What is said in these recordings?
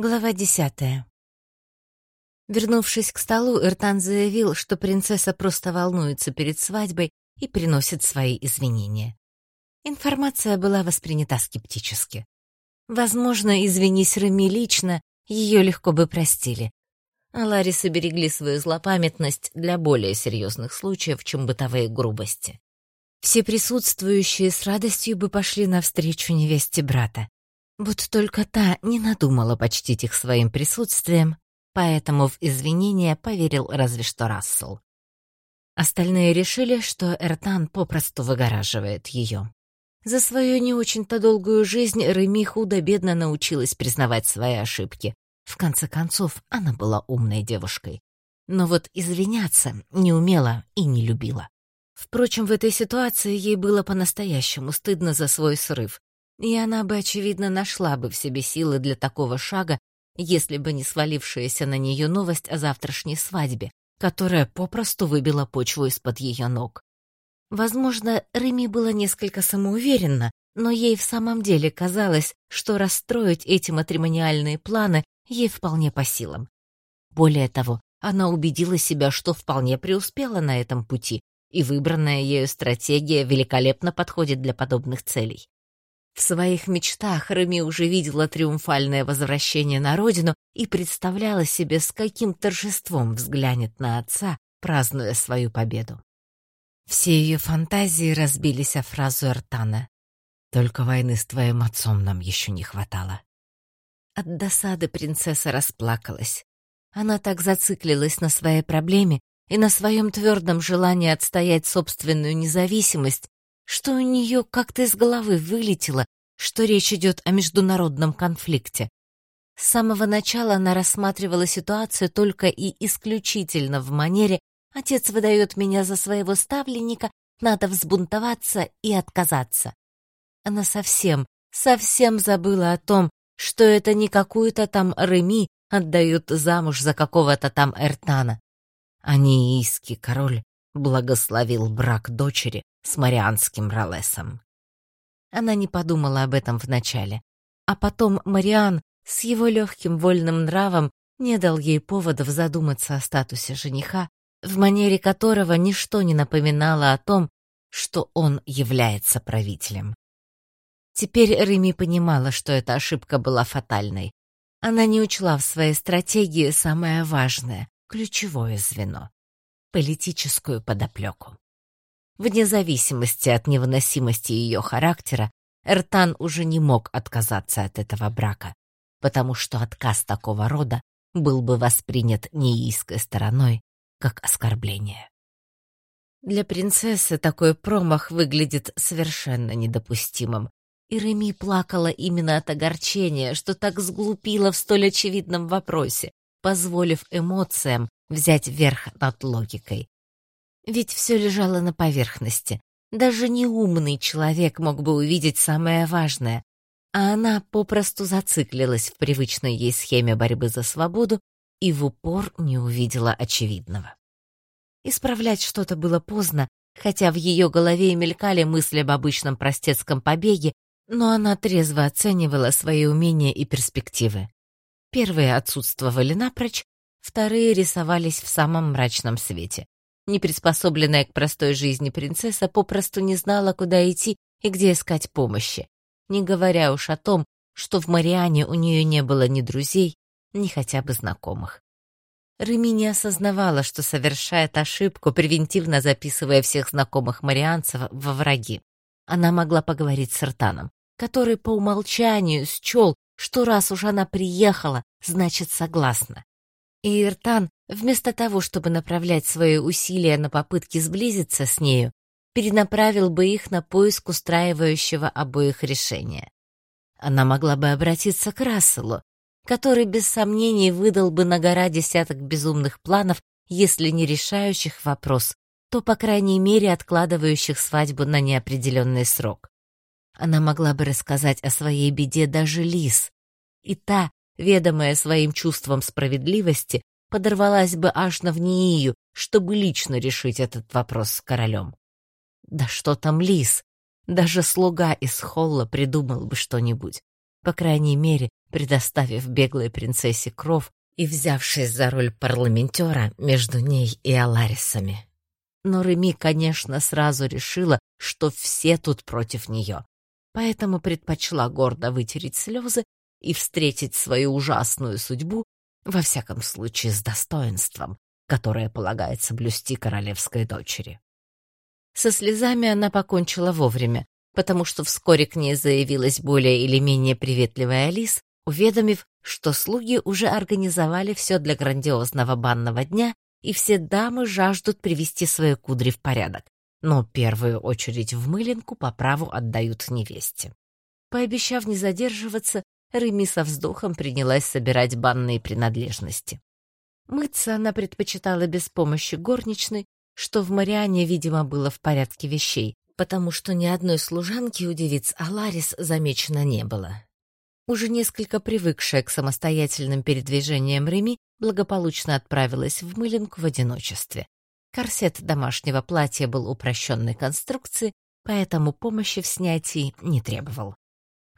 Глава десятая. Вернувшись к столу, Эртан заявил, что принцесса просто волнуется перед свадьбой и приносит свои извинения. Информация была воспринята скептически. Возможно, извинись Реми лично, ее легко бы простили. А Ларисы берегли свою злопамятность для более серьезных случаев, чем бытовые грубости. Все присутствующие с радостью бы пошли навстречу невесте брата. Вот только та не надумала почтить их своим присутствием, поэтому в извинения поверил разве что Рассел. Остальные решили, что Эртан попросту выгораживает ее. За свою не очень-то долгую жизнь Реми худо-бедно научилась признавать свои ошибки. В конце концов, она была умной девушкой. Но вот извиняться не умела и не любила. Впрочем, в этой ситуации ей было по-настоящему стыдно за свой срыв, и она бы, очевидно, нашла бы в себе силы для такого шага, если бы не свалившаяся на нее новость о завтрашней свадьбе, которая попросту выбила почву из-под ее ног. Возможно, Реми была несколько самоуверенна, но ей в самом деле казалось, что расстроить эти матримониальные планы ей вполне по силам. Более того, она убедила себя, что вполне преуспела на этом пути, и выбранная ею стратегия великолепно подходит для подобных целей. В своих мечтах Реми уже видела триумфальное возвращение на родину и представляла себе, с каким торжеством взглянет на отца, празднуя свою победу. Все ее фантазии разбились о фразу Эртана. «Только войны с твоим отцом нам еще не хватало». От досады принцесса расплакалась. Она так зациклилась на своей проблеме и на своем твердом желании отстоять собственную независимость, что у нее как-то из головы вылетело, что речь идет о международном конфликте. С самого начала она рассматривала ситуацию только и исключительно в манере «отец выдает меня за своего ставленника, надо взбунтоваться и отказаться». Она совсем, совсем забыла о том, что это не какую-то там Реми отдают замуж за какого-то там Эртана. А неийский король благословил брак дочери с марианским Ролесом. Она не подумала об этом вначале. А потом Мариан с его легким вольным нравом не дал ей поводов задуматься о статусе жениха, в манере которого ничто не напоминало о том, что он является правителем. Теперь Реми понимала, что эта ошибка была фатальной. Она не учла в своей стратегии самое важное, ключевое звено — политическую подоплеку. Вне зависимости от невыносимости ее характера, Эртан уже не мог отказаться от этого брака, потому что отказ такого рода был бы воспринят неийской стороной как оскорбление. Для принцессы такой промах выглядит совершенно недопустимым, и Реми плакала именно от огорчения, что так сглупила в столь очевидном вопросе, позволив эмоциям взять верх над логикой. Ведь все лежало на поверхности. Даже неумный человек мог бы увидеть самое важное, а она попросту зациклилась в привычной ей схеме борьбы за свободу и в упор не увидела очевидного. Исправлять что-то было поздно, хотя в ее голове и мелькали мысли об обычном простецком побеге, но она трезво оценивала свои умения и перспективы. Первые отсутствовали напрочь, вторые рисовались в самом мрачном свете. Неприспособленная к простой жизни принцесса попросту не знала, куда идти и где искать помощи, не говоря уж о том, что в Мариане у нее не было ни друзей, ни хотя бы знакомых. Реми не осознавала, что совершает ошибку, превентивно записывая всех знакомых марианцев во враги. Она могла поговорить с Ртаном, который по умолчанию счел, что раз уж она приехала, значит согласна. И Иртан, вместо того, чтобы направлять свои усилия на попытки сблизиться с нею, перенаправил бы их на поиск устраивающего обоих решения. Она могла бы обратиться к Расселу, который без сомнений выдал бы на гора десяток безумных планов, если не решающих вопрос, то, по крайней мере, откладывающих свадьбу на неопределенный срок. Она могла бы рассказать о своей беде даже Лис, и та ведомая своим чувством справедливости, подорвалась бы аж на Внеию, чтобы лично решить этот вопрос с королем. Да что там лис? Даже слуга из холла придумал бы что-нибудь. По крайней мере, предоставив беглой принцессе кров и взявшись за роль парламентера между ней и Аларисами. Но Реми, конечно, сразу решила, что все тут против нее, поэтому предпочла гордо вытереть слезы и встретить свою ужасную судьбу, во всяком случае с достоинством, которое полагается блюсти королевской дочери. Со слезами она покончила вовремя, потому что вскоре к ней заявилась более или менее приветливая Алис, уведомив, что слуги уже организовали все для грандиозного банного дня, и все дамы жаждут привести свои кудри в порядок, но первую очередь в мыленку по праву отдают невесте. Пообещав не задерживаться, Реми со вздохом принялась собирать банные принадлежности. Мыться она предпочитала без помощи горничной, что в Мариане, видимо, было в порядке вещей, потому что ни одной служанки у девиц Аларис замечено не было. Уже несколько привыкшая к самостоятельным передвижениям Реми благополучно отправилась в Мылинку в одиночестве. Корсет домашнего платья был упрощенной конструкции, поэтому помощи в снятии не требовал.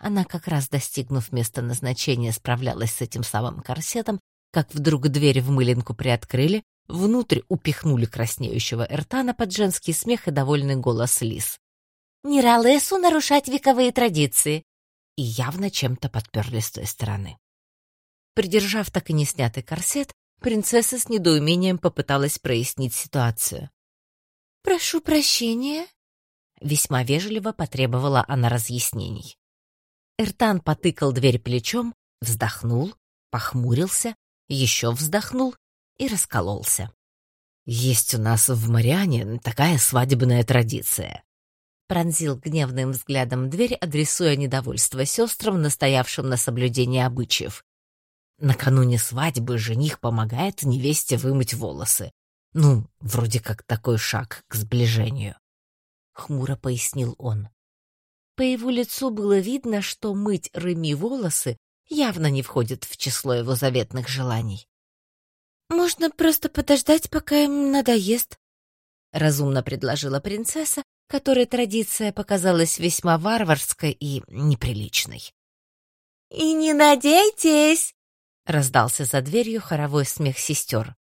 Она, как раз достигнув места назначения, справлялась с этим самым корсетом, как вдруг дверь в мылинку приоткрыли, внутрь упихнули краснеющего Эртана под женский смех и довольный голос Лис. «Не Ролесу нарушать вековые традиции!» И явно чем-то подперли с той стороны. Придержав так и не снятый корсет, принцесса с недоумением попыталась прояснить ситуацию. «Прошу прощения», — весьма вежливо потребовала она разъяснений. Эртан потыкал дверь плечом, вздохнул, похмурился, еще вздохнул и раскололся. «Есть у нас в Мариане такая свадебная традиция», пронзил гневным взглядом дверь, адресуя недовольство сестрам, настоявшим на соблюдении обычаев. Накануне свадьбы жених помогает невесте вымыть волосы. Ну, вроде как такой шаг к сближению. Хмуро пояснил он. По его лицу было видно, что мыть Реми волосы явно не входит в число его заветных желаний. «Можно просто подождать, пока им надоест», — разумно предложила принцесса, которой традиция показалась весьма варварской и неприличной. «И не надейтесь!» — раздался за дверью хоровой смех сестер.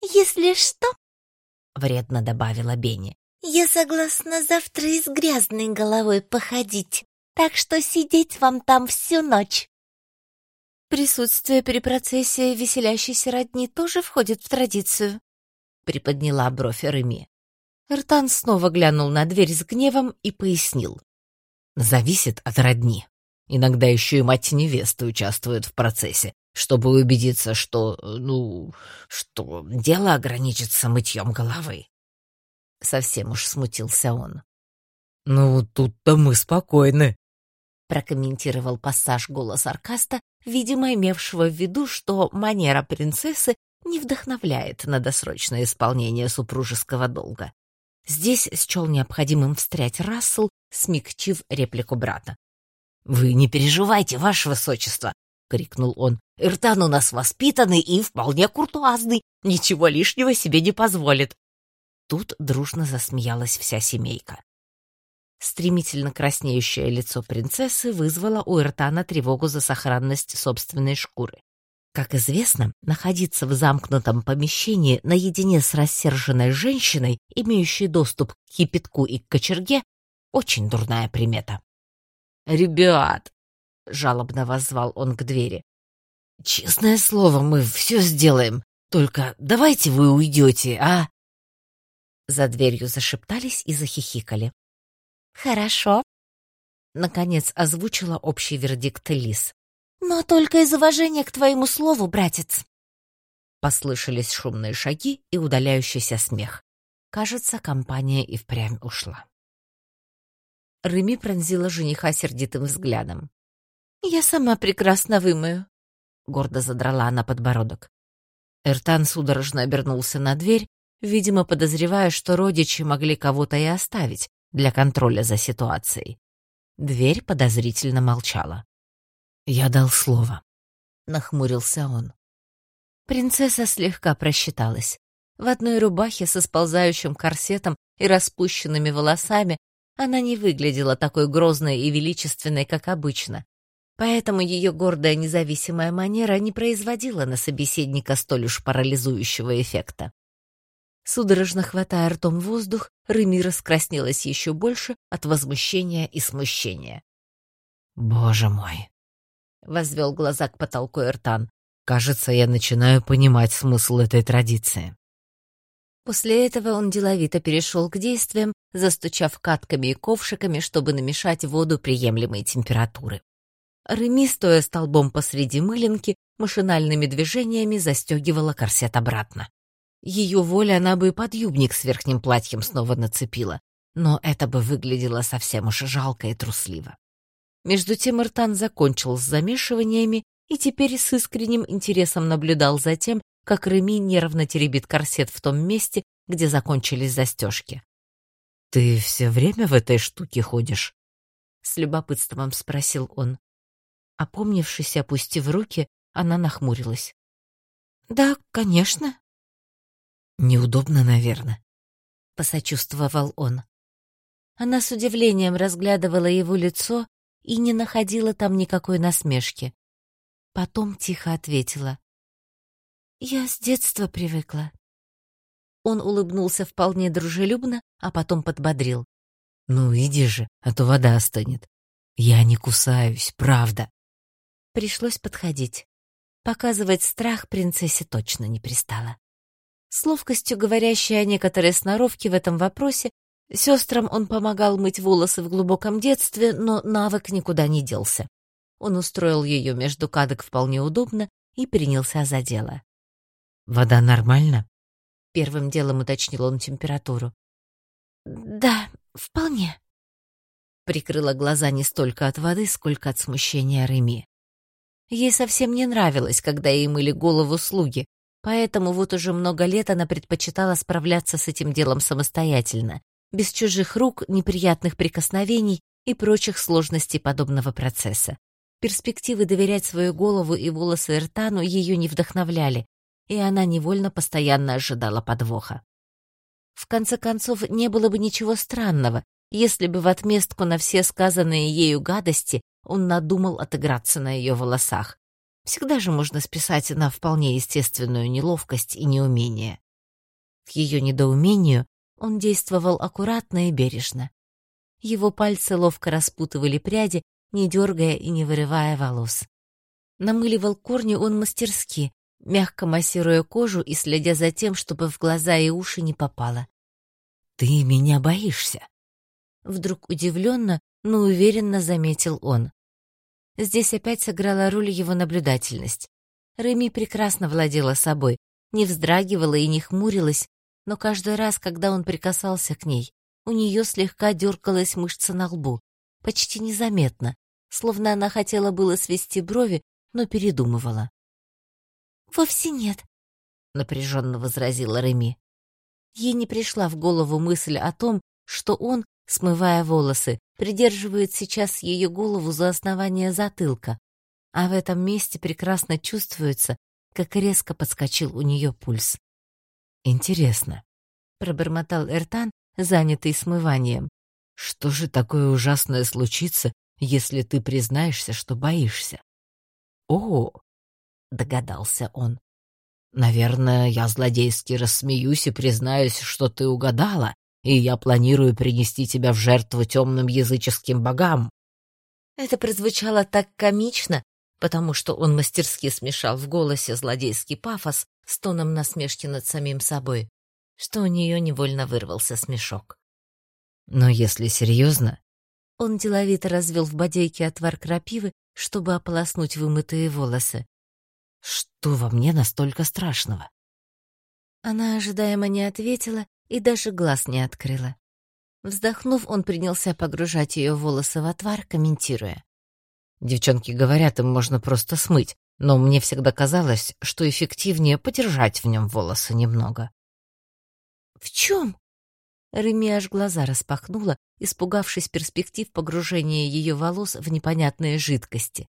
«Если что...» — вредно добавила Бенни. Я согласна завтра и с грязной головой походить, так что сидеть вам там всю ночь. Присутствие при процессе веселящейся родни тоже входит в традицию, приподняла бровь Реми. Ртан снова глянул на дверь с гневом и пояснил. Зависит от родни. Иногда еще и мать невесты участвует в процессе, чтобы убедиться, что, ну, что дело ограничится мытьем головы. Совсем уж смутился он. «Ну, тут-то мы спокойны», — прокомментировал пассаж голос Аркаста, видимо, имевшего в виду, что манера принцессы не вдохновляет на досрочное исполнение супружеского долга. Здесь счел необходимым встрять Рассел, смягчив реплику брата. «Вы не переживайте, ваше высочество!» — крикнул он. «Иртан у нас воспитанный и вполне куртуазный, ничего лишнего себе не позволит. Тут дружно засмеялась вся семейка. Стремительно краснеющее лицо принцессы вызвало у Иртана тревогу за сохранность собственной шкуры. Как известно, находиться в замкнутом помещении наедине с рассерженной женщиной, имеющей доступ к кипятку и к кочерге, очень дурная примета. «Ребят!» — жалобно воззвал он к двери. «Честное слово, мы все сделаем. Только давайте вы уйдете, а?» За дверью зашептались и захихикали. «Хорошо», — наконец озвучила общий вердикт Лис. «Но только из уважения к твоему слову, братец». Послышались шумные шаги и удаляющийся смех. Кажется, компания и впрямь ушла. Реми пронзила жениха сердитым взглядом. «Я сама прекрасно вымою», — гордо задрала она подбородок. Эртан судорожно обернулся на дверь, видимо, подозревая, что родичи могли кого-то и оставить для контроля за ситуацией. Дверь подозрительно молчала. «Я дал слово», — нахмурился он. Принцесса слегка просчиталась. В одной рубахе со сползающим корсетом и распущенными волосами она не выглядела такой грозной и величественной, как обычно. Поэтому ее гордая независимая манера не производила на собеседника столь уж парализующего эффекта. Судорожно хватая ртом воздух, Реми раскраснелась еще больше от возмущения и смущения. «Боже мой!» — возвел глаза к потолку Эртан. «Кажется, я начинаю понимать смысл этой традиции». После этого он деловито перешел к действиям, застучав катками и ковшиками, чтобы намешать воду приемлемой температуры. Реми, стоя столбом посреди мылинки, машинальными движениями застегивала корсет обратно. Ее воля она бы и подъюбник с верхним платьем снова нацепила, но это бы выглядело совсем уж жалко и трусливо. Между тем Иртан закончил с замешиваниями и теперь с искренним интересом наблюдал за тем, как Реми нервно теребит корсет в том месте, где закончились застежки. «Ты все время в этой штуке ходишь?» — с любопытством спросил он. Опомнившись опустив руки, она нахмурилась. «Да, конечно». «Неудобно, наверное», — посочувствовал он. Она с удивлением разглядывала его лицо и не находила там никакой насмешки. Потом тихо ответила. «Я с детства привыкла». Он улыбнулся вполне дружелюбно, а потом подбодрил. «Ну, иди же, а то вода остынет. Я не кусаюсь, правда». Пришлось подходить. Показывать страх принцессе точно не пристало. С ловкостью говорящей о некоторой сноровке в этом вопросе, сестрам он помогал мыть волосы в глубоком детстве, но навык никуда не делся. Он устроил ее между кадок вполне удобно и принялся за дело. «Вода нормально?» Первым делом уточнил он температуру. «Да, вполне». Прикрыла глаза не столько от воды, сколько от смущения Реми. Ей совсем не нравилось, когда ей мыли голову слуги, поэтому вот уже много лет она предпочитала справляться с этим делом самостоятельно, без чужих рук, неприятных прикосновений и прочих сложностей подобного процесса. Перспективы доверять свою голову и волосы Эртану ее не вдохновляли, и она невольно постоянно ожидала подвоха. В конце концов, не было бы ничего странного, если бы в отместку на все сказанные ею гадости он надумал отыграться на ее волосах. Всегда же можно списать на вполне естественную неловкость и неумение. К ее недоумению он действовал аккуратно и бережно. Его пальцы ловко распутывали пряди, не дергая и не вырывая волос. Намыливал корни он мастерски, мягко массируя кожу и следя за тем, чтобы в глаза и уши не попало. «Ты меня боишься?» Вдруг удивленно, но уверенно заметил он. Здесь опять сыграла роль его наблюдательность. Реми прекрасно владела собой, не вздрагивала и не хмурилась, но каждый раз, когда он прикасался к ней, у нее слегка дергалась мышца на лбу, почти незаметно, словно она хотела было свести брови, но передумывала. «Вовсе нет», — напряженно возразила Реми. Ей не пришла в голову мысль о том, что он, смывая волосы, придерживает сейчас ее голову за основание затылка, а в этом месте прекрасно чувствуется, как резко подскочил у нее пульс. «Интересно», — пробормотал Эртан, занятый смыванием. «Что же такое ужасное случится, если ты признаешься, что боишься?» «О!» — догадался он. «Наверное, я злодейски рассмеюсь и признаюсь, что ты угадала, и я планирую принести тебя в жертву темным языческим богам». Это прозвучало так комично, потому что он мастерски смешал в голосе злодейский пафос с тоном насмешки над самим собой, что у нее невольно вырвался смешок. «Но если серьезно...» Он деловито развел в бодейке отвар крапивы, чтобы ополоснуть вымытые волосы. «Что во мне настолько страшного?» Она ожидаемо не ответила и даже глаз не открыла. Вздохнув, он принялся погружать ее волосы в отвар, комментируя. «Девчонки говорят, им можно просто смыть, но мне всегда казалось, что эффективнее подержать в нем волосы немного». «В чем?» Реми аж глаза распахнула, испугавшись перспектив погружения ее волос в непонятные жидкости.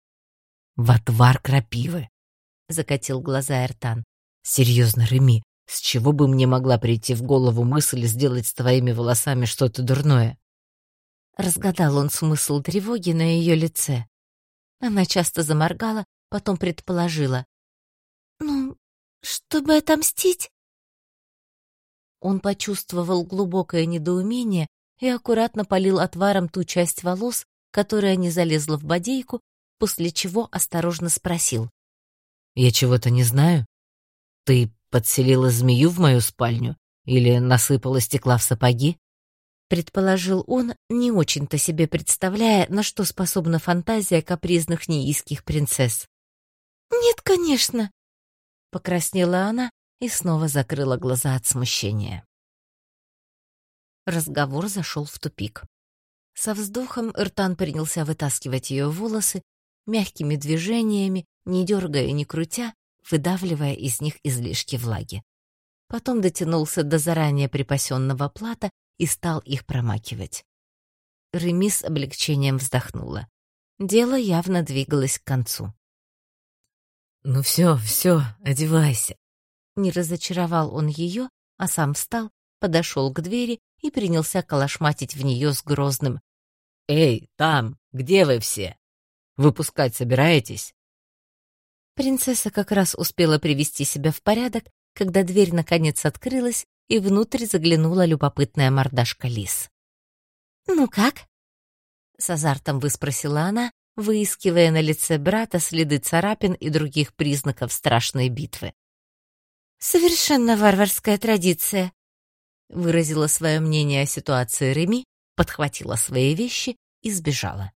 «В отвар крапивы!» — закатил глаза Эртан. «Серьезно, Реми, с чего бы мне могла прийти в голову мысль сделать с твоими волосами что-то дурное? Разгадал он смысл тревоги на ее лице. Она часто заморгала, потом предположила. «Ну, чтобы отомстить?» Он почувствовал глубокое недоумение и аккуратно полил отваром ту часть волос, которая не залезла в бодейку, после чего осторожно спросил. «Я чего-то не знаю? Ты подселила змею в мою спальню или насыпала стекла в сапоги?» Предположил он, не очень-то себе представляя, на что способна фантазия капризных неиских принцесс. «Нет, конечно!» Покраснела она и снова закрыла глаза от смущения. Разговор зашел в тупик. Со вздохом Иртан принялся вытаскивать ее волосы, мягкими движениями, не дергая и не крутя, выдавливая из них излишки влаги. Потом дотянулся до заранее припасенного плата и стал их промакивать. Реми с облегчением вздохнула. Дело явно двигалось к концу. «Ну все, все, одевайся». Не разочаровал он ее, а сам встал, подошел к двери и принялся колошматить в нее с грозным «Эй, там, где вы все? Выпускать собираетесь?» Принцесса как раз успела привести себя в порядок, когда дверь наконец открылась, и внутрь заглянула любопытная мордашка лис. «Ну как?» — с азартом выспросила она, выискивая на лице брата следы царапин и других признаков страшной битвы. «Совершенно варварская традиция», — выразила свое мнение о ситуации Реми, подхватила свои вещи и сбежала.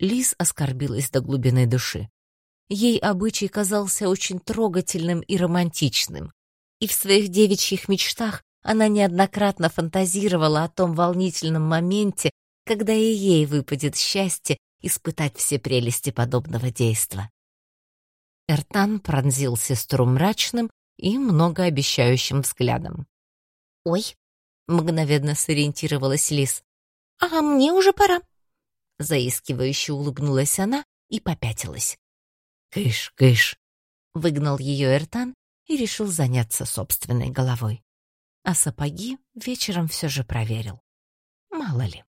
Лис оскорбилась до глубины души. Ей обычай казался очень трогательным и романтичным, и в своих девичьих мечтах она неоднократно фантазировала о том волнительном моменте, когда и ей выпадет счастье испытать все прелести подобного действа. Эртан пронзил сестру мрачным и многообещающим взглядом. «Ой!» — мгновенно сориентировалась Лис. «А мне уже пора!» Заискивающе улыбнулась она и попятилась. «Кыш, кыш!» — выгнал ее Эртан и решил заняться собственной головой. А сапоги вечером все же проверил. Мало ли.